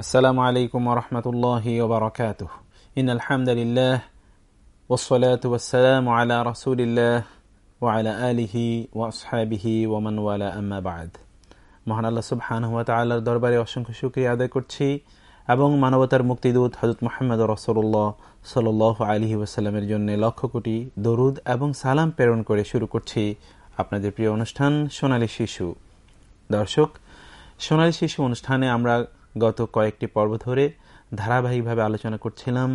السلام عليكم ورحمة الله وبركاته إن الحمد لله والصلاة والسلام على رسول الله وعلى آله وأصحابه ومن والاه أما بعد মহান আল্লাহ সুবহানাহু ওয়া তাআলার দরবারে অসংখ্য শুকরিয়া আদায় করছি এবং মানবতার মুক্তিদূত হজরত মোহাম্মদ রসল্লাহ সাল আলী ওয়াসাল্লামের জন্য লক্ষ কোটি দরুদ এবং সালাম প্রেরণ করে শুরু করছি আপনাদের প্রিয় অনুষ্ঠান সোনালী শিশু। দর্শক, সোনালী শিশু অনুষ্ঠানে আমরা গত কয়েকটি পর্ব ধরে ধারাবাহিকভাবে আলোচনা করছিলাম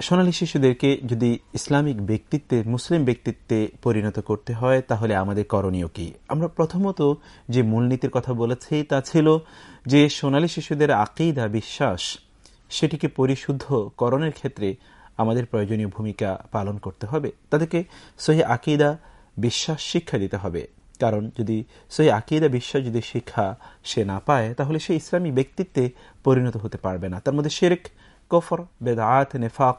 সোনালী শিশুদেরকে যদি ইসলামিক ব্যক্তিত্বে, মুসলিম ব্যক্তিত্বে পরিণত করতে হয়, তাহলে আমাদের করণীয় কি? আমরা প্রথমত যে মূলনীতির কথা বলেছি, তা ছিল যে সোনালী শিশুদের আকিদা, বিশ্বাস, সেটিকে পরিশুদ্ধ করণের ক্ষেত্রে আমাদের প্রয়োজনীয় ভূমিকা পালন করতে হবে। তাদেরকে সহি আকিদা, বিশ্বাস, শিক্ষা দিতে হবে। কারণ যদি সেই আকিদা, বিশ্বাস যদি শিক্ষা সে না পায়, তাহলে সে ইসলামী ব্যক্তিত্বে পরিণত হতে পারবে না। তার মধ্যে শেরেক কফর বেদাত নেফাক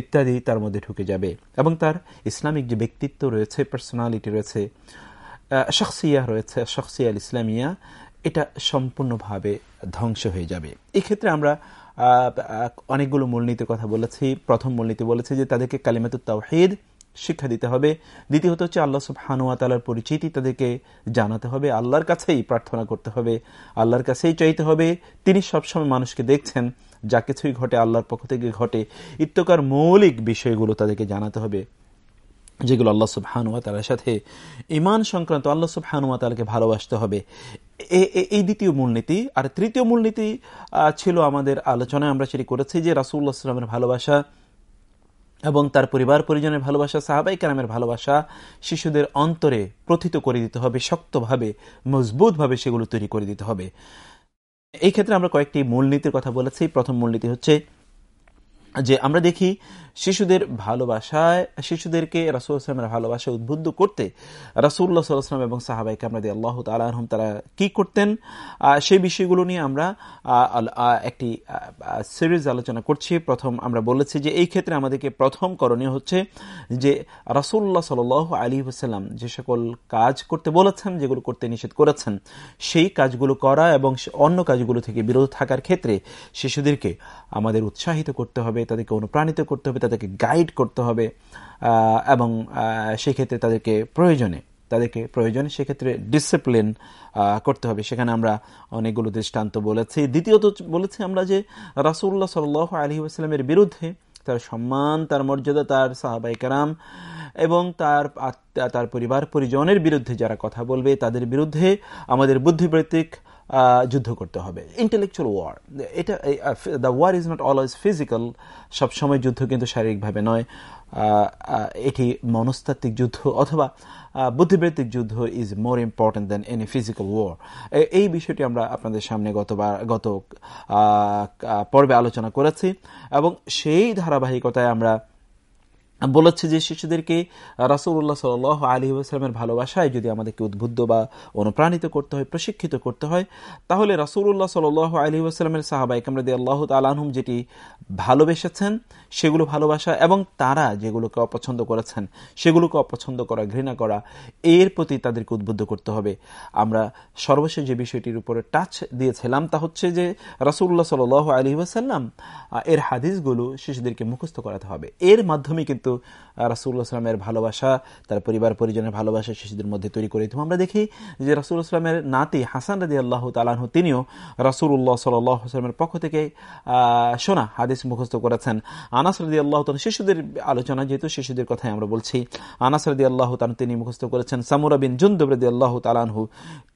ইত্যাদি তার মধ্যে ঢুকে যাবে। এবং তার ইসলামিক যে ব্যক্তিত্ব রয়েছে পার্সোনালিটি রয়েছে শখসিয়া রয়েছে শখসিয়াল ইসলামিয়া, এটা সম্পূর্ণভাবে ধ্বংস হয়ে যাবে। এক্ষেত্রে আমরা অনেকগুলো মূলনীতির কথা বলেছি। প্রথম মূলনীতি বলেছি যে তাদেরকে কালিমাতুত তাওহিদ শিক্ষা দিতে হবে। দ্বিতীয়ত হচ্ছে আল্লাহ সুবহানুয়া তালার পরিচিতি তাদেরকে জানাতে হবে, আল্লাহর কাছেই প্রার্থনা করতে হবে, আল্লাহর কাছেই চাইতে হবে। তিনি সবসময় মানুষকে দেখছেন, যা কিছুই ঘটে আল্লাহর পক্ষ থেকে ঘটে। ইত্যকার মৌলিক বিষয়গুলো তাদেরকে জানাতে হবে, যেগুলো আল্লাহ সুবহানুয়া তালার সাথে ইমান সংক্রান্ত আল্লাহ সুবহানুয়া তালাকে ভালোবাসতে হবে। এই দ্বিতীয় মূলনীতি। আর তৃতীয় মূলনীতি ছিল আমাদের আলোচনায় আমরা সেটি করেছি যে রাসুল্লাহ সাল্লামের ভালোবাসা এবং তার পরিবার, পরিজনের ভালোবাসা, সাহাবাই কালামের ভালোবাসা শিশুদের অন্তরে প্রথিত করে দিতে হবে, শক্তভাবে, মজবুতভাবে সেগুলো তৈরি করে দিতে হবে। এই ক্ষেত্রে আমরা কয়েকটি মূলনীতির কথা বলেছি। প্রথম মূলনীতি হচ্ছে যে আমরা দেখি শিশুদের ভালোবাসায়, শিশুদেরকে রাসুল আসলামের ভালোবাসা উদ্বুদ্ধ করতে রাসুল্লাহ সাল্লাম এবং সাহাবাই কামরাদি আল্লাহ তালাহম তারা কি করতেন? সেই বিষয়গুলো নিয়ে আমরা একটি সিরিজ আলোচনা করছি। প্রথম আমরা বলেছি যে এই ক্ষেত্রে আমাদেরকে প্রথম করণীয় হচ্ছে যে রাসুল্লাহ সাল আলী হুসাল্লাম যে সকল কাজ করতে বলেছেন, যেগুলো করতে নিষেধ করেছেন, সেই কাজগুলো করা এবং অন্য কাজগুলো থেকে বিরত থাকার ক্ষেত্রে শিশুদেরকে আমাদের উৎসাহিত করতে হবে। তাদেরকে অনুপ্রাণিত করতে হবে, তাদেরকে গাইড করতে হবে এবং সেক্ষেত্রে তাদেরকে প্রয়োজনে তাদেরকে প্রয়োজনে সেক্ষেত্রে ডিসিপ্লিন করতে হবে। সেখানে আমরা অনেকগুলো দৃষ্টান্ত বলেছি। দ্বিতীয়ত বলেছি আমরা যে রাসুল্লাহ সাল আলী আসলামের বিরুদ্ধে তার সম্মান, তার মর্যাদা, তার সাহাবাই কারাম এবং তার তার পরিবার, পরিজনের বিরুদ্ধে যারা কথা বলবে, তাদের বিরুদ্ধে আমাদের বুদ্ধিবৃত্তিক যুদ্ধ করতে হবে। ইন্টেলেকচুয়াল ওয়ার এটা the war is not always physical সবসময় যুদ্ধ কিন্তু শারীরিকভাবে নয়। এটি মনস্তাত্ত্বিক যুদ্ধ অথবা বুদ্ধিবৃত্তিক যুদ্ধ is more important than any physical war এই বিষয়টি আমরা আপনাদের সামনে গতবার, গত পর্বে আলোচনা করেছি এবং সেই ধারাবাহিকতায় আমরা বলেছে যে শিশুদেরকে রাসুল্লাহ সাল আলী আসলামের ভালোবাসায় যদি আমাদেরকে উদ্বুদ্ধ বা অনুপ্রাণিত করতে হয়, প্রশিক্ষিত করতে হয়, তাহলে রাসুল্লাহ সাল আলী আসলামের সাহাবাই কামরাদি আল্লাহ তালাহম যেটি ভালোবেসেছেন, সেগুলো ভালোবাসা এবং তারা যেগুলোকে অপছন্দ করেছেন, সেগুলোকে অপছন্দ করা, ঘৃণা করা, এর প্রতি তাদেরকে উদ্বুদ্ধ করতে হবে। আমরা সর্বশেষ যে বিষয়টির উপরে টাচ দিয়েছিলাম তা হচ্ছে যে রাসুল্লাহ সাল আলী আসাল্লাম এর হাদিসগুলো শিশুদেরকে মুখস্থ করাতে হবে। এর মাধ্যমে কিন্তু So. রাসুল্লাহ সাল্লামের ভালোবাসা, তার পরিবার, পরিজনের ভালোবাসা শিশুদের মধ্যে তৈরি করে দিতে আমরা দেখি যে সাল্লামের নাতি হাসান রাজি আল্লাহ তালাহ তিনিও রাসুল্লাহ সাল্লামের পক্ষ থেকে শোনা হাদিস মুখস্থ করেছেন। আনাস রাদি আল্লাহ শিশুদের আলোচনা, যেহেতু শিশুদের কথাই আমরা বলছি, আনাস রাদি আল্লাহ তান তিনি মুখস্থ করেছেন। সামুরা বিন জুন্দব রাদি আল্লাহ তালানহু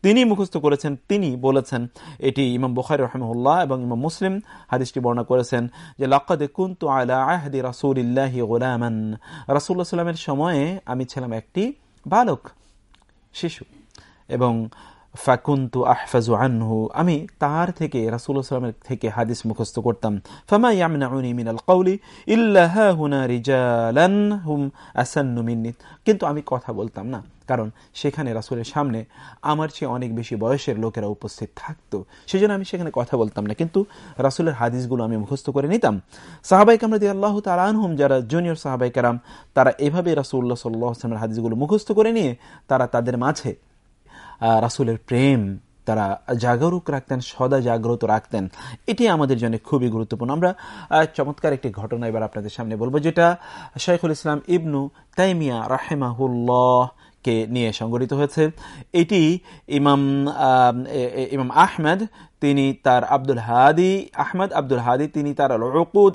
তিনি মুখস্থ করেছেন, তিনি বলেছেন, এটি ইমাম বুখারি রহমুল্লাহ এবং ইমাম মুসলিম হাদিসটি বর্ণনা করেছেন যে, লাকাদ কুন্তু আলা আহদি রাসুলিল্লাহি গোলামান। রাসুল্লাহ সাল্লামের সময়ে আমি ছিলাম একটি বালক, শিশু। এবং ফাকুন্তু আহফাজু আনহু, আমি তার থেকে রাসুল্লাহ সাল্লামের থেকে হাদিস মুখস্থ করতাম। ফামা ইয়ামনাউনি মিনাল কৌলি ইল্লাহ হুনা রিজালান হুম আসান্নু মিন্নি। কিন্তু আমি কথা বলতাম না। কারণ সেখানে রাসুলের সামনে আমার চেয়ে অনেক বেশি বয়সের লোকেরা উপস্থিত থাকতো। সেজন্য আমি সেখানে কথা বলতাম না। কিন্তু রাসুলের হাদিসগুলো আমি মুখস্থ করে নিতাম। সাহাবাই কামরাদি আল্লাহ তালানহুম যারা জুনিয়র সাহাবাই কারাম, তারা এভাবে রাসুল্লাহ সাল্লাহ আসলামের হাদিসগুলো মুখস্থ করে নিয়ে তারা তাদের মাঝে রাসুলের প্রেম, তারা জাগরুক রাখতেন, সদা জাগ্রত রাখতেন। এটি আমাদের জন্য খুবই গুরুত্বপূর্ণ। আমরা চমৎকার একটি ঘটনা এবার আপনাদের সামনে বলব, যেটা শেখুল ইসলাম ইবনু তাইমিয়া রাহেমাহুল্লাহ কে নিয়ে সংগঠিত হয়েছে। এটি ইমাম ইমাম আহমেদ, তিনি তার আব্দুল হাদি, আহমদ আব্দুল হাদি, তিনি তার রকুদ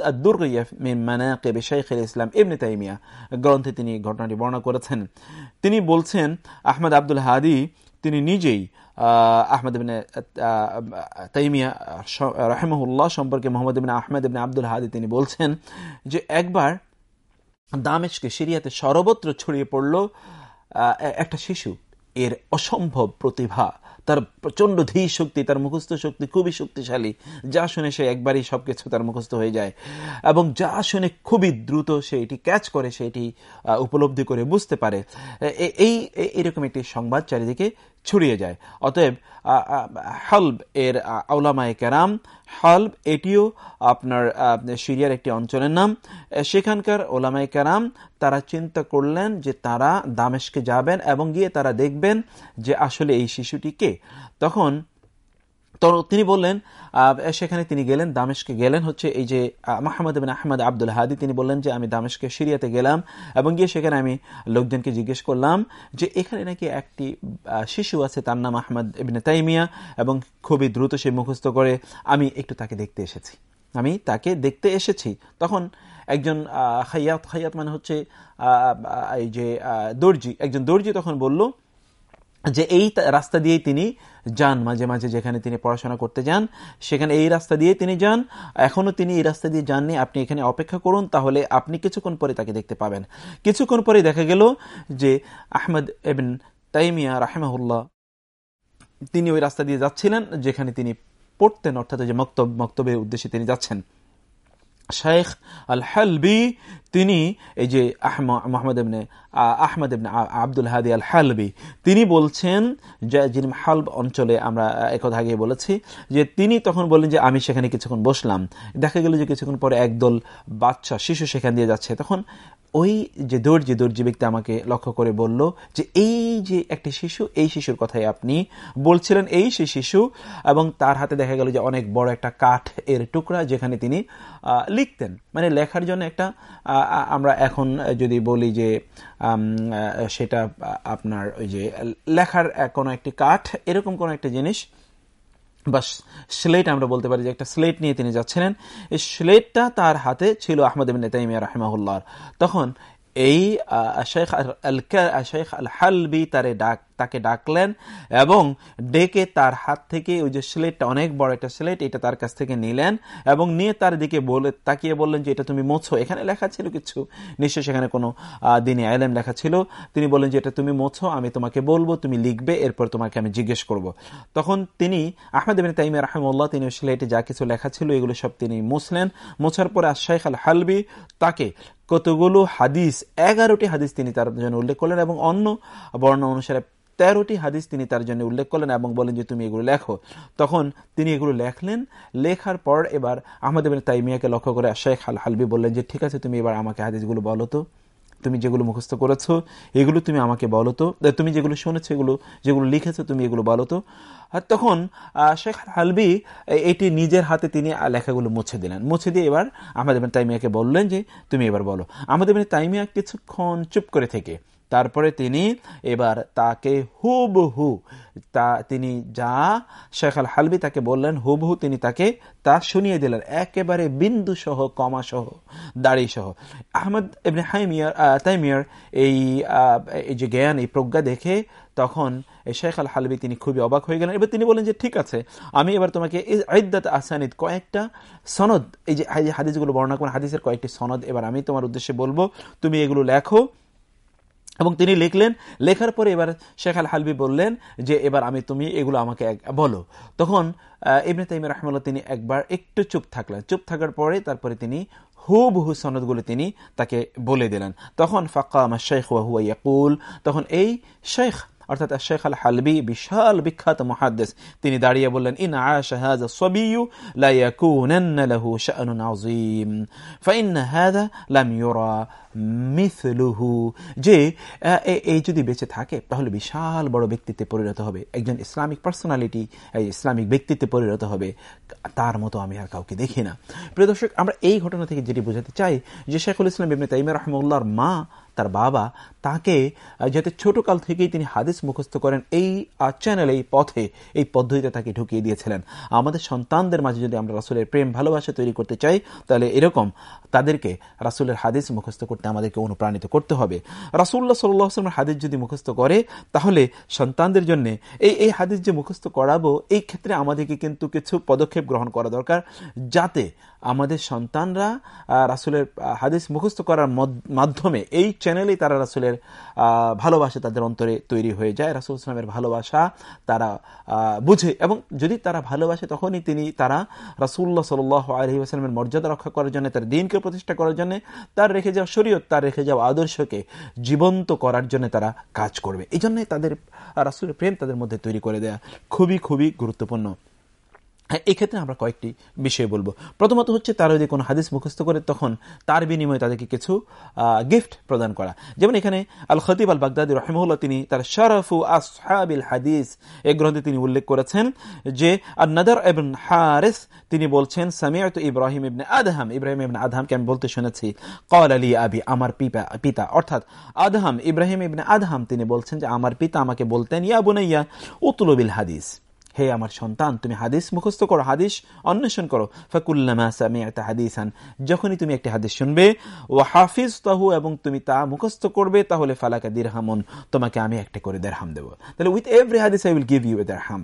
ইসলাম ইবনে তাইমিয়া গ্রন্থে তিনি ঘটনাটি বর্ণনা করেছেন। তিনি বলছেন, আহমদ আব্দুল হাদি তিনি নিজেই আহমদ তাইমিয়া রাহেমহুল্লাহ সম্পর্কে মোহাম্মদ ইবিন আহমেদ ইবিন আব্দুল হাদি তিনি বলছেন যে একবার দামেশকে সিরিয়াতে সর্বত্র ছড়িয়ে পড়ল একটা শিশু, এর অসম্ভব প্রতিভা, তার প্রচণ্ড ধীর শক্তি, তার মুখস্থ শক্তি খুবই শক্তিশালী, যা শুনে সে একবারই সবকিছু তার মুখস্থ হয়ে যায়। এবং যা শুনে খুবই দ্রুত সে এটি ক্যাচ করে, সে এটি উপলব্ধি করে বুঝতে পারে। এই এরকম একটি সংবাদ চারিদিকে ছড়িয়ে যায়। অতএব হলব এর আউলামায় কেরাম, হলব এটিও আপনার সিরিয়ার একটি অঞ্চলের নাম। সেখানকার ওলামায় কেরাম তারা চিন্তা করলেন যে তারা দামেশকে যাবেন এবং গিয়ে তারা দেখবেন যে আসলে এই শিশুটিকে তখন তিনি বললেন সেখানে তিনি গেলেন, দামেশকে গেলেন হচ্ছে এই যে মাহমদ বিন আহমদ আব্দুল হাদি, তিনি বললেন যে আমি দামেশকে সিরিয়াতে গেলাম এবং গিয়ে সেখানে আমি লোকজনকে জিজ্ঞেস করলাম যে এখানে নাকি একটি শিশু আছে তার নাম আহমদ ইবিন তাইমিয়া এবং খুবই দ্রুত সে মুখস্থ করে, আমি একটু তাকে দেখতে এসেছি। আমি তাকে দেখতে এসেছি। তখন একজন খাইয়াত খাইয়াত মানে হচ্ছে এই যে দর্জি, একজন দর্জি তখন বলল যে এই রাস্তা দিয়েই তিনি যান, মাঝে মাঝে যেখানে তিনি পড়াশোনা করতে যান, সেখানে এই রাস্তা দিয়ে তিনি যান। এখনও তিনি এই রাস্তা দিয়ে যাননি, আপনি এখানে অপেক্ষা করুন, তাহলে আপনি কিছুক্ষণ পরে তাকে দেখতে পাবেন। কিছুক্ষণ পরে দেখা গেল যে আহমদ এবিন তাইমিয়া রাহেমাহুল্লাহ, তিনি ওই রাস্তা দিয়ে যাচ্ছিলেন, যেখানে তিনি পড়তেন, অর্থাৎ যে মক্তব, মক্তবের উদ্দেশ্যে তিনি যাচ্ছেন। শেখ আল হালবি তিনি এই যে মোহাম্মদ এমনে আহমদ আব্দুল হাদি আল হালবি তিনি বলছেন যিনি হালব অঞ্চলে আমরা একথা আগে বলেছি, যে তিনি তখন বললেন যে, আমি সেখানে কিছুক্ষণ বসলাম। দেখা গেল যে, কিছুক্ষণ পরে একদল বাচ্চা শিশু সেখান দিয়ে যাচ্ছে। তখন ওই যে দর্জি দর্জি ব্যক্তি আমাকে লক্ষ্য করে বলল যে, এই যে একটি শিশু, এই শিশুর কথাই আপনি বলছিলেন, এই সেই শিশু, এবং তার হাতে দেখা গেল যে, অনেক বড় একটা কাঠ এর টুকরা যেখানে তিনি লিখতেন। মানে লেখার জন্য একটা আমরা এখন যদি বলি যে সেটা আপনার ওই যে লেখার কোনো একটি কাঠ, এরকম কোনো একটা জিনিস বা স্লেট আমরা বলতে পারি যে একটা স্লেট নিয়ে তিনি যাচ্ছিলেন। এই স্লেটটা তার হাতে ছিল আহমদ তাইমিয়া রাহেমাহুল্লাহ। তখন এই শেখ আল শেখ আল হালবি তারে ডাক তাকে ডাকলেন এবং ডেকে তার হাত থেকে ওই যে স্লেটটা অনেক বড় একটা স্লেট, এটা তার কাছ থেকে নিলেন এবং নিয়ে তার দিকে বলে, তাকিয়ে বললেন যে, এটা তুমি মোছো? এখানে লেখা ছিল কিছু। নিশ্চয় সেখানে কোনো দিনে আইলেম লেখা ছিল। তিনি বললেন যে, এটা তুমি মোছো, আমি তোমাকে বলব, তুমি লিখবে, এরপর তোমাকে আমি জিজ্ঞেস করব। তখন তিনি, আহমেদ বিন তাইম রাহমুল্লাহ তিনি স্লেটে যা কিছু লেখা ছিল, এগুলো সব তিনি মুছলেন। মোছার পরে শেখ আল হালবি তাকে কতগুলো হাদিস, এগারোটি হাদিস তিনি তার জন্য উল্লেখ করলেন এবং অন্য বর্ণ অনুসারে তেরোটি হাদিস তিনি তার জন্য উল্লেখ করলেন এবং বলেন যে, তুমি এগুলো লেখো। তখন তিনি এগুলো লেখলেন। লেখার পর এবার আহমদ তাইমিয়াকে লক্ষ্য করে শেখ আল হালবি বললেন যে, ঠিক আছে, তুমি এবার আমাকে হাদিসগুলো বলো তো। তুমি যেগুলো মুখস্থ করেছ, এগুলো তুমি আমাকে বলো তো। তুমি যেগুলো শুনেছো, এগুলো, যেগুলো লিখেছো, তুমি এগুলো বলো তো। আর তখন শেখ হালবি এটি নিজের হাতে তিনি লেখাগুলো মুছে দিলেন। মুছে দিয়ে এবার আমাদের তাইমিয়াকে বললেন যে, তুমি এবার বলো। আমাদের তাইমিয়া কিছুক্ষণ চুপ করে থেকে তারপরে তিনি এবার তাকে হুবহু তা তিনি যা শেখ আল হালবি তাকে বললেন, হুবহু তিনি তাকে তা শুনিয়ে দিলেন। একেবারে বিন্দু সহ কমা সহ দাড়ি সহ আহমদ এমনি হাইমিয়ার তাইমিয়ার এই যে জ্ঞান, এই প্রজ্ঞা দেখে তখন শেখ আল হালবি তিনি খুবই অবাক হয়ে গেলেন। এবার তিনি বলেন যে, ঠিক আছে, আমি এবার তোমাকে আইদাত আসানিদ কয়েকটা সনদ এই যে হাদিসগুলো বর্ণনা করেন, হাদিসের কয়েকটি সনদ এবার আমি তোমার উদ্দেশ্যে বলব। তুমি এগুলো লেখো এবং তিনি লিখলেন, লেখার পরে এবার শেখ আল হালবি বললেন যে, এবার আমি, তুমি এগুলো আমাকে বলো। তখন ইবনে তাইম রহমাল্লাহ তিনি একবার একটু চুপ থাকলেন। চুপ থাকার পরে তারপরে তিনি হুবহু সনদগুলো তিনি তাকে বলে দিলেন। তখন ফাঁকা আমার শেখ ওয়াহুয়া ইয়াকুল। তখন এই শেখ অর্থাৎ শেখ আল হালবি বিশাল বিখ্যাত মহাদ্দেস, তিনি দাঁড়িয়ে বললেন, ইন আশা সাবিয়্যু লা ইয়াকুনান্না লাহু শা'নুন আযীম। ফাইন লাম ইউরা। মিথলুহু যে এই যদি বেঁচে থাকে, তাহলে বিশাল বড় ব্যক্তিত্বে পরিণত হবে। একজন ইসলামিক পার্সোনালিটি ইসলামিক ব্যক্তিত্বে পরিণত হবে। তার মতো আমি আর কাউকে দেখি না। প্রিয় দর্শক, আমরা এই ঘটনা থেকে যেটি বোঝাতে চাই, যে শেখুল ইসলাম ইবনে তাইমা রহমুল্লাহর মা, তার বাবা, তাকে যাতে ছোটকাল থেকেই তিনি হাদিস মুখস্থ করেন, এই চ্যানেল এই পথে, এই পদ্ধতিতে তাকে ঢুকিয়ে দিয়েছিলেন। আমাদের সন্তানদের মাঝে যদি আমরা রাসুলের প্রেম, ভালোবাসা তৈরি করতে চাই, তাহলে এরকম তাদেরকে রাসুলের হাদিস মুখস্থ করতে আমাদেরকে অনুপ্রাণিত করতে হবে। রাসুল্লাহ সাল্লামের হাদিস যদি মুখস্থ করে, তাহলে সন্তানদের জন্য এই এই হাদিস যে মুখস্থ করাবো, এই ক্ষেত্রে আমাদেরকে কিন্তু কিছু পদক্ষেপ গ্রহণ করা দরকার, যাতে আমাদের সন্তানরা রাসুলের হাদিস মুখস্থ করার মাধ্যমে এই চ্যানেলেই তারা রাসুলের ভালোবাসা তাদের অন্তরে তৈরি হয়ে যায়। রাসুল ইসলামের ভালোবাসা তারা বুঝে এবং যদি তারা ভালোবাসে তখনই তিনি তারা রাসুল্লাহ সাল আলহি আসলামের মর্যাদা রক্ষা করার জন্য, তার দিনকে প্রতিষ্ঠা করার জন্য, তার রেখে যাওয়া শরীয়ত, তার রেখে যাওয়া আদর্শকে জীবন্ত করার জন্য তারা কাজ করবে। এই জন্যই তাদের রাসুলের প্রেম তাদের মধ্যে তৈরি করে দেয়া খুবই খুবই গুরুত্বপূর্ণ। হ্যাঁ এই ক্ষেত্রে আমরা কয়েকটি বিষয় বলব। প্রথমত হচ্ছে, তারা যদি কোনো হাদিস মুখস্থ করে, তখন তার বিনিময়ে তাদেরকে কিছু গিফট প্রদান করা। যেমন এখানে আল খতিব আল বাগদাদি রহমুল্লাহ তিনি তার শরফু আসহাবিল হাদিস এই গ্রন্থে তিনি উল্লেখ করেছেন যে আর নদর ইবন হারিস, তিনি বলছেন সামিয়ত ইব্রাহিম ইবনে আদহাম। ইব্রাহিম ইবনে আদহামকে আমি বলতে শুনেছি কল আলী আবি, আমার পিপা পিতা। অর্থাৎ আদহাম, ইব্রাহিম ইবনে আদহাম, তিনি বলছেন যে, আমার পিতা আমাকে বলতেন, ইয়া বুনাইয়া উতুলবিল হাদিস। হে আমার সন্তান, তুমি হাদিস মুখস্থ করো, হাদিস অন্বেষণ করো। ফাকুল্লামা সামি একটা হাদিস আন যখনই তুমি একটি হাদিস শুনবে ও হাফিজ তাহু এবং তুমি তা মুখস্থ করবে, তাহলে ফালাকা দিরহামন, তোমাকে আমি একটা করে দেড়হাম দেবো। তাহলে উইথ এভরি হাদিস I will give you a দেড়হাম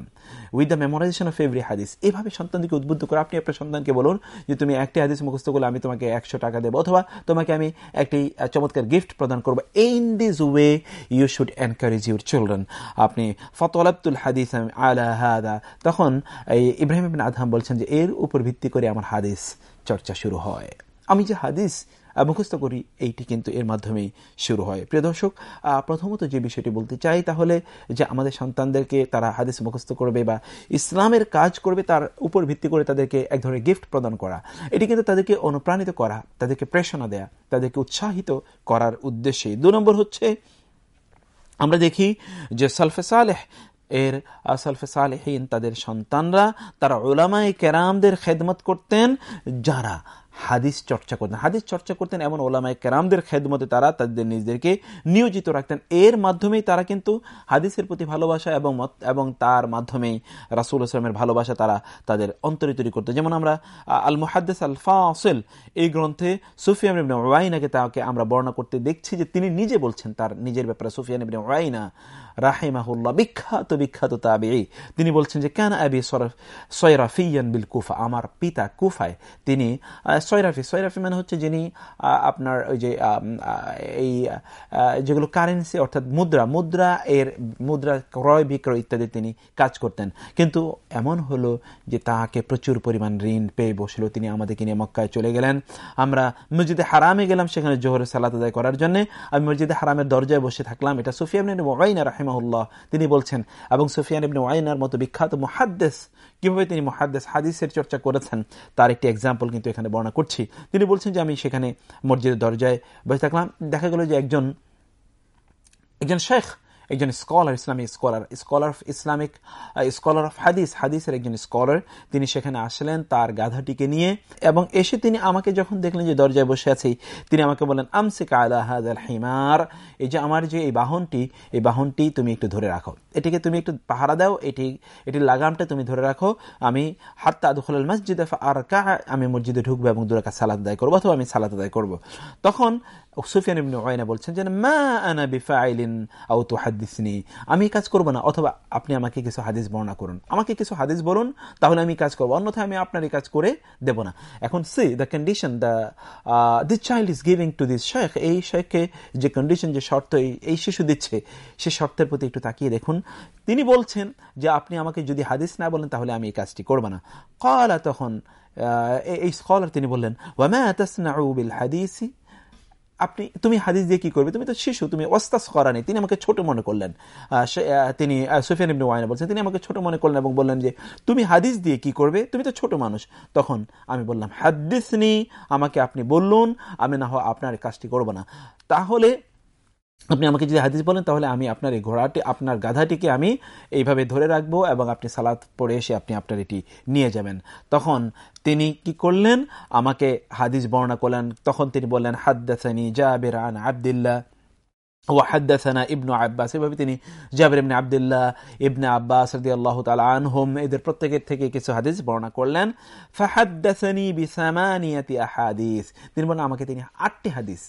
with the memorization of every হাদিস এইভাবে সন্তানকে উদ্বুদ্ধ করে আপনি আপনার সন্তানকে বলুন যে, তুমি একটি হাদিস মুখস্থ করলে আমি তোমাকে একশো টাকা দেবো অথবা তোমাকে আমি একটি চমৎকার গিফট প্রদান করব। In this way you should encourage your children আপনি ফতলাবতুল হাদিস আলা আদা তখন এই ইব্রাহিম আদহাম বলছেন যে, এর উপর ভিত্তি করে আমার হাদিস চর্চা শুরু হয়। আমি যে হাদিস মুখস্থ করি, এইটি কিন্তু এর মাধ্যমেই শুরু হয়। প্রিয় দর্শক প্রথমত যে বিষয়টি বলতে চাই তাহলে যে আমাদের সন্তানদেরকে তারা হাদিস মুখস্থ করবে বা ইসলামের কাজ করবে, তার উপর ভিত্তি করে তাদেরকে এক ধরনের গিফট প্রদান করা। এটি কিন্তু তাদেরকে অনুপ্রাণিত করা, তাদেরকে প্রেষণা দেয়া, তাদেরকে উৎসাহিত করার উদ্দেশ্যে দু নম্বর হচ্ছে, আমরা দেখি যে সালফে সালেহ, এর সালফে সালেহীন তাদের সন্তানরা, তারা ওলামাই কেরামদের খেদমত করতেন, যারা হাদিস চর্চা করতেন। হাদিস চর্চা করতেন এমন ওলামাই কেরামদের খেদমতে তারা তাদের নিজেদেরকে নিয়োজিত রাখতেন। এর মাধ্যমেই তারা কিন্তু হাদিসের প্রতি ভালোবাসা এবং এবং তার মাধ্যমেই রাসুল আসলামের ভালোবাসা তারা তাদের অন্তরে তৈরি করতো। যেমন আমরা আল মুহাদ্দেস আল ফাসেল এই গ্রন্থে সুফিয়ান ইবনে ওয়াইনাকে তাকে আমরা বর্ণনা করতে দেখছি যে তিনি নিজে বলছেন তার নিজের ব্যাপারে সুফিয়ান ইবনে ওয়াইনা রাহিমাহুল্লাহ, বিখ্যাত বিখ্যাত তাবি তিনি বলছেন যে, কেন আবি সয়রাফিয়ান বিল কুফা? আমার পিতা কুফায়। তিনি সয়রাফি সয়রাফি মানে হচ্ছে যিনি আপনার ওই যে এই যেগুলো কারেন্সি অর্থাৎ মুদ্রা মুদ্রা এর, মুদ্রা ক্রয়, বিক্রয় ইত্যাদি তিনি কাজ করতেন। কিন্তু এমন হলো যে, তাকে প্রচুর পরিমাণ ঋণ পেয়ে বসল। তিনি আমাদেরকে নিয়ে মক্কায় চলে গেলেন। আমরা মসজিদে হারামে গেলাম, সেখানে জোহরের সালাত আদায় করার জন্য। আমি মসজিদে হারামের দরজায় বসে থাকলাম। এটা সুফিয়ান ওয়াইনা রাহিমাহুল্লাহ। তিনি বলছেন এবং সুফিয়ান ইবনে ওয়াইনার মতো বিখ্যাত মহাদ্দেশ কীভাবে তিনি মহাদ্দেশ হাদিসের চর্চা করেছেন? তার একটি এক্সাম্পল কিন্তু এখানে বর্ণনা করছি। তিনি বলছেন যে আমি সেখানে মসজিদের দরজায় বসে থাকলাম। দেখা গেল যে একজন একজন শেখ একজন scholar Islamic scholar scholar of Islamic scholar of হাদিস হাদিসের একজন স্কলার তিনি সেখানে আসলেন তার গাধাটিকে নিয়ে এবং এসে তিনি আমাকে যখন দেখলেন যে দরজায় বসে আছি, তিনি আমাকে বললেন, আমসিক আলা হাদ হিমার। এই যে আমার যে এই বাহনটি এই বাহনটি তুমি একটু ধরে রাখো। এটিকে তুমি একটু পাহারা দাও, এটি, এটির লাগামটা তুমি ধরে রাখো। আমি হাত্তা আদুল মসজিদে আর কা আমি মসজিদে ঢুকবো এবং দুরাকা সালাদ আদায় করব অথবা আমি সালাদ আদায় করব। তখন সুফিয়ান ইবনে ওয়াইনা বলছেন যে, মা আনা বিফাইলিন আও তুহাদ্দিসনি। আমি কাজ করব না, অথবা আপনি আমাকে কিছু হাদিস বর্ণনা করুন। আমাকে কিছু হাদিস বলুন, তাহলে আমি কাজ করব, অন্যথায় আমি আপনার এই কাজ করে দেব না। এখন see the condition the the child is giving to this Sheikh এই শেখকে যে কন্ডিশন যে শর্ত এই শিশু দিচ্ছে, সে শর্তের প্রতি একটু তাকিয়ে দেখুন। তিনি বলছেন যে, আপনি আমাকে যদি হাদিস না বলেন, তাহলে আমি এই কাজটি করব না। কলা তখন এই স্কলার তিনি বললেন হাদিসি? আপনি, তুমি হাদিস দিয়ে কি করবে? তুমি তো শিশু, তুমি ওস্তাস করা নেই। তিনি আমাকে ছোট মনে করলেন। তিনি সুফিয়ান ইবনে ওয়াইনা বলছেন, তিনি আমাকে ছোট মনে করলেন এবং বললেন যে, তুমি হাদিস দিয়ে কি করবে? তুমি তো ছোট মানুষ। তখন আমি বললাম হাদিস নি আমাকে আপনি বললুন, আমি না হয় আপনার কাজটি করব না। তাহলে আপনি আমাকে যদি হাদিস বলেন, তাহলে আমি আপনার এই ঘোড়াটি, আপনার গাধাটিকে আমি এইভাবে ধরে রাখব এবং আপনি সালাত পড়ে এসে আপনি আপনার এটি নিয়ে যাবেন। তখন তিনি কি করলেন? আমাকে হাদিস বর্ণনা করলেন। তখন তিনি বললেন, হাদ্দাসানি জাবের আন আবদুল্লাহ ওয়াহাদ্দাসানা ইবনু আব্বাস। এভাবে তিনি জাবির ইবনে আবদুল্লাহ, ইবনে আব্বাস রদি আল্লাহ তাল আনহোম এদের প্রত্যেকের থেকে কিছু হাদিস বর্ণনা করলেন। ফাহাদ্দাসানি বিসামানিয়াতি আহাদিস। তিনি বললেন, আমাকে তিনি আটটি হাদিস,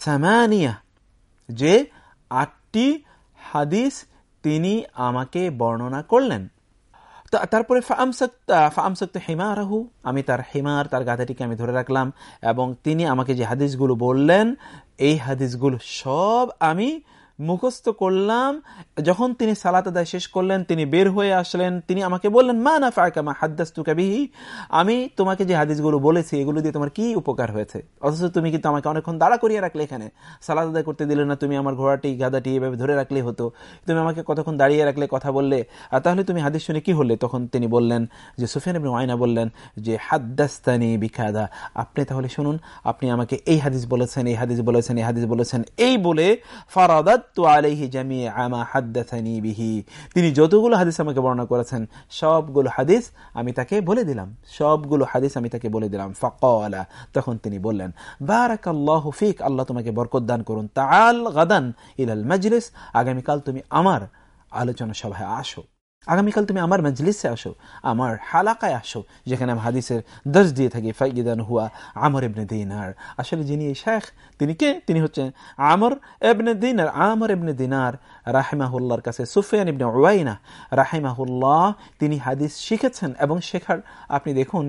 সামানিয়া যে আটটি হাদিস তিনি আমাকে বর্ণনা করলেন। তারপরে রাহু আমি তার হেমার, তার গাধাটিকে আমি ধরে রাখলাম এবং তিনি আমাকে যে হাদিসগুলো বললেন, এই হাদিসগুলো সব আমি মুখস্থ করলাম। যখন তিনি সালাত আদায় শেষ করলেন, তিনি বের হয়ে আসলেন। তিনি আমাকে বললেন, মা না ফাঁকামা হাদ্দাস তুকাবিহি আমি তোমাকে যে হাদিসগুলো বলেছি, এগুলো দিয়ে তোমার কি উপকার হয়েছে? অথচ তুমি কিন্তু আমাকে অনেকক্ষণ দাঁড়া করিয়ে রাখলে এখানে। সালাদ আদায় করতে দিলে না, তুমি আমার ঘোড়াটি গাদাটি এভাবে ধরে রাখলে হতো। তুমি আমাকে কতক্ষণ দাঁড়িয়ে রাখলে, কথা বললে? আর তাহলে তুমি হাদিস শুনে কি হলে? তখন তিনি বললেন, যে সুফিয়ান এবং আয়না বললেন, যে, হাদ্দাস্তানি বিখাদা আপনি তাহলে শুনুন, আপনি আমাকে এই হাদিস বলেছেন, এই হাদিস বলেছেন, এই হাদিস বলেছেন। এই বলে ফারাদাত তিনি যতগুলো হাদিস আমাকে বর্ণনা করেছেন, সবগুলো হাদিস আমি তাকে বলে দিলাম। সবগুলো হাদিস আমি তাকে বলে দিলাম। ফকলা, তখন তিনি বললেন বারাক আল্লাহ ফিক, আল্লাহ তোমাকে বরকত দান করুন। তাল গাদান ইলাল মজলিস, আগামীকাল তুমি আমার আলোচনা সভায় আসো। আগামীকাল তুমি আমার মজলিসে আসো, আমার হালাকায় আসো, যেখানে আমি হাদিসের দর্শ দিয়ে থাকি ফাইদান হুয়া আমর এবনে দিনার। আসলে যিনি এই শেখ তিনি কে? তিনি হচ্ছেন আমর এবনে দিনার। আমর এবনে দিনার রাহেমাহুল্লাহর কাছে সুফিয়ান ইবনে ওয়াইনা রাহেমাহুল্লাহ তিনি হাদিস শিখেছেন এবং শেখার, আপনি দেখুন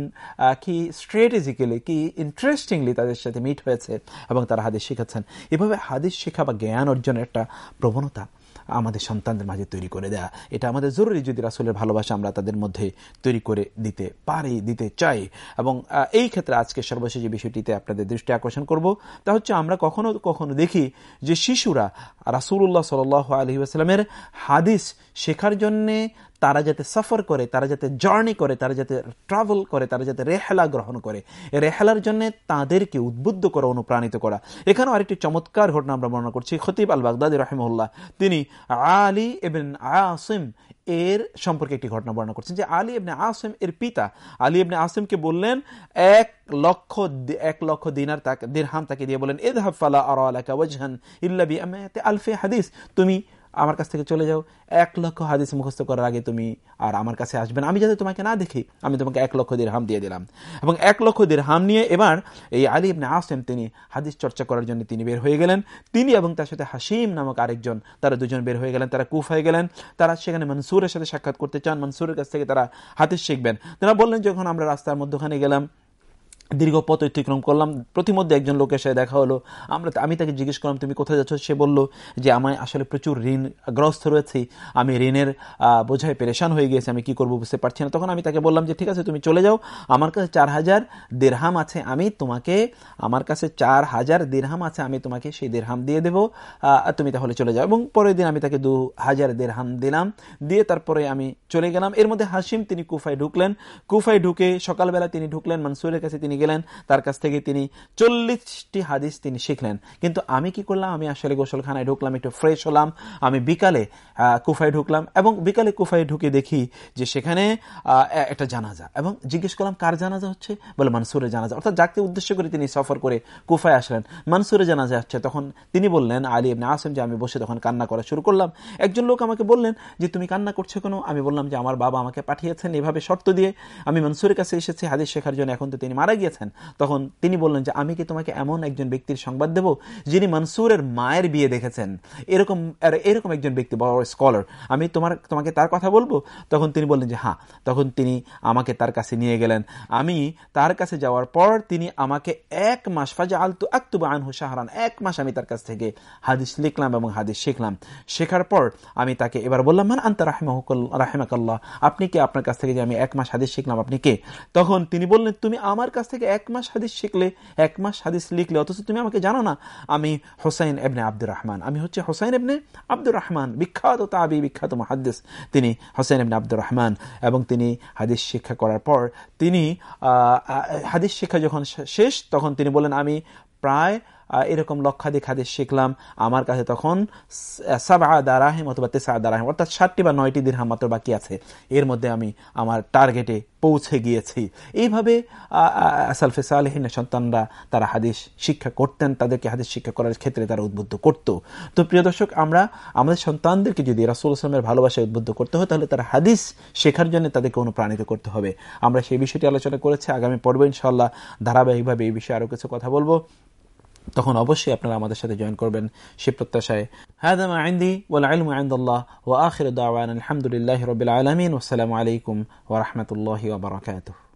কি স্ট্র্যাটেজিক্যালি কি ইন্টারেস্টিংলি তাদের সাথে মিট হয়েছে এবং তারা হাদিস শিখেছেন। এভাবে হাদিস শেখা বা জ্ঞান অর্জনের একটা প্রবণতা আমাদের সন্তানদের মাঝে তৈরি করে দেয়া। এটা আমাদের জরুরি যদি রাসুলের ভালোবাসা আমরা তাদের মধ্যে তৈরি করে দিতে পারি, দিতে চাই। এবং এই ক্ষেত্রে আজকে সর্বশেষ যে বিষয়টিতে আপনাদের দৃষ্টি আকর্ষণ করব, তা হচ্ছে আমরা কখনো কখনো দেখি যে শিশুরা রাসুল্লাহ সাল আলহি হাদিস শেখার জন্যে তারা যাতে সফর করে, তারা যাতে জার্নি করে, তারা যাতে ট্রাভেল করে, তারা যাতে রেহেলা গ্রহণ করে। রেহেলার জন্য তাদেরকে উদ্বুদ্ধ করা, অনুপ্রাণিত করা। এখানেও আরেকটি চমৎকার ঘটনা আমরা বর্ণনা করছি। খতিব আল বাগদাদি রহমুল্লাহ তিনি আলী এবং আসিম এর সম্পর্কে একটি ঘটনা বর্ণনা করছেন যে আলী এবনে আসিম এর পিতা, আলী এবনে আসিমকে বললেন, এক লক্ষ এক লক্ষ দিনার তাকে, দিরহাম তাকে দিয়ে বলেন এদ হাফালা আর আলাকা ওয়াজহান ইল্লাবি আলফে হাদিস। তুমি আমার কাছ থেকে চলে যাও। এক লক্ষ হাদিস মুখস্থ করার আগে তুমি আর আমার কাছে আসবে না। আমি যাতে তোমাকে না দেখি, আমি তোমাকে এক লক্ষ হাম দিয়ে দিলাম। এবং এক লক্ষ হাম নিয়ে এবার এই আলী ইবনে আসেম, তিনি হাদিস চর্চা করার জন্য তিনি বের হয়ে গেলেন। তিনি এবং তার সাথে হাসিম নামক আরেকজন, তারা দুজন বের হয়ে গেলেন, তারা কুফ হয়ে গেলেন। তারা সেখানে মনসুরের সাথে সাক্ষাৎ করতে চান। মনসুরের কাছ থেকে তারা হাদিস শিখবেন। তারা বললেন, যখন আমরা রাস্তার মধ্যখানে গেলাম দীর্ঘ পথ অতিক্রম করলাম। প্রতিমধ্যে একজন লোকের সাথে দেখা হলো, আমরা আমি তাকে জিজ্ঞেস করলাম, তুমি কোথায় যাচ্ছ? সে বলল যে আমায় আসলে প্রচুর ঋণ গ্রস্ত রয়েছি। আমি ঋণের বোঝায় পেরেশান হয়ে গিয়েছি, আমি কি করব বুঝতে পারছি না। তখন আমি তাকে বললাম যে, ঠিক আছে, তুমি চলে যাও। আমার কাছে চার হাজার দেড়হাম আছে, আমি তোমাকে, আমার কাছে চার হাজার দেড়হাম আছে, আমি তোমাকে সেই দেড়হাম দিয়ে দেবো। তুমি তাহলে চলে যাও। এবং পরের দিন আমি তাকে দু হাজার দেড়হাম দিলাম। দিয়ে তারপরে আমি চলে গেলাম। এর মধ্যে হাসিম তিনি কুফায় ঢুকলেন। কুফায় ঢুকে সকালবেলা তিনি ঢুকলেন, মনসুরের কাছে তিনি গেলেন, তার কাছ থেকে তিনি চল্লিশটি হাদিস তিনি শিখলেন। কিন্তু আমি কি করলাম? আমি আসলে গোসলখানায় ঢুকলাম, একটু ফ্রেশ হলাম। আমি বিকালে কুফায় ঢুকলাম এবং বিকালে কুফায় ঢুকে দেখি যে সেখানে একটা জানাজা। এবং জিজ্ঞেস করলাম, কার জানাজা হচ্ছে? বলে, মানসুরের জানাজা। অর্থাৎ যাকে উদ্দেশ্য করে তিনি সফর করে কুফায় আসলেন। মানসুরের জানাজা হচ্ছে, তখন তিনি বললেন, আলী এমনি আসেম যে আমি বসে তখন কান্না করা শুরু করলাম। একজন লোক আমাকে বললেন যে, তুমি কান্না করছ কেন? আমি বললাম যে, আমার বাবা আমাকে পাঠিয়েছেন এভাবে শর্ত দিয়ে। আমি মানসুরের কাছে এসেছি, হাদিস শেখার জন্য। এখন তো তিনি মারা গিয়েছেন তখন তিনি বললেন যে, আমি কি তোমাকে এমন একজন ব্যক্তির সংবাদ দেব যিনি মনসুরের মায়ের বিয়ে দেখেছেন? এরকম এরকম একজন ব্যক্তি, বড় স্কলার আমি তোমার, তোমাকে তার কথা বলব? তখন তিনি বললেন যে হ্যাঁ। তখন তিনি আমাকে তার কাছে নিয়ে গেলেন। আমি তার কাছে যাওয়ার পর তিনি আমাকে এক মাস ফাজা আলতু আক্তুবা আনহু শাহরান, এক মাস আমি তার কাছ থেকে হাদিস লিখলাম এবং হাদিস শিখলাম। শেখার পর আমি তাকে এবার বললাম, মান আন্তা রাহেমাকাল্লাহ? আপনি কি? আপনার কাছ থেকে যে আমি এক মাস হাদিস শিখলাম, আপনি কে? তখন তিনি বললেন, তুমি আমার কাছ এক মাস হাদিস শিখলে, এক মাস হাদিস লিখলে, অথচ তুমি আমাকে জানো না, আমি হোসাইন এবনে আব্দুর রহমান আমি হচ্ছে হোসাইন এবনে আব্দুর রহমান বিখ্যাত তাবি, বিখ্যাত মহাদিস তিনি হোসাইন এবনে আব্দুর রহমান এবং তিনি হাদিস শিক্ষা করার পর তিনি হাদিস শিক্ষা যখন শেষ, তখন তিনি বলেন আমি প্রায় এরকম লক্ষাধিক হাদিস শিখলাম। আমার কাছে তখন সাবা দারাহিম অথবা তেসা দারাহিম, অর্থাৎ ষাটটি বা নয়টি দিরহাম মাত্র বাকি আছে। এর মধ্যে আমি আমার টার্গেটে পৌঁছে গিয়েছি। এইভাবে সালফে সালেহিনের সন্তানরা তারা হাদিস শিক্ষা করতেন, তাদেরকে হাদিস শিক্ষা করার ক্ষেত্রে তারা উদ্বুদ্ধ করত। তো প্রিয় দর্শক, আমরা আমাদের সন্তানদেরকে যদি রাসুল আসলামের ভালোবাসায় উদ্বুদ্ধ করতে হয়, তাহলে তারা হাদিস শেখার জন্য তাদেরকে অনুপ্রাণিত করতে হবে। আমরা সেই বিষয়টি আলোচনা করেছি। আগামী পর্ব ইনশাল্লাহ ধারাবাহিকভাবে এই বিষয়ে আরও কিছু কথা বলব। তখন অবশ্যই আপনারা আমাদের সাথে জয়েন করবেন সে প্রত্যাশায় হাদামা আইন্দি ওয়াল আলম আইন্দুল্লাহ ও আখির দাওয়ান আলহামদুলিল্লাহ রবিল আলমিন আসসালামু আলাইকুম ওরহমতুল্লাহ ওবরাকাতুহ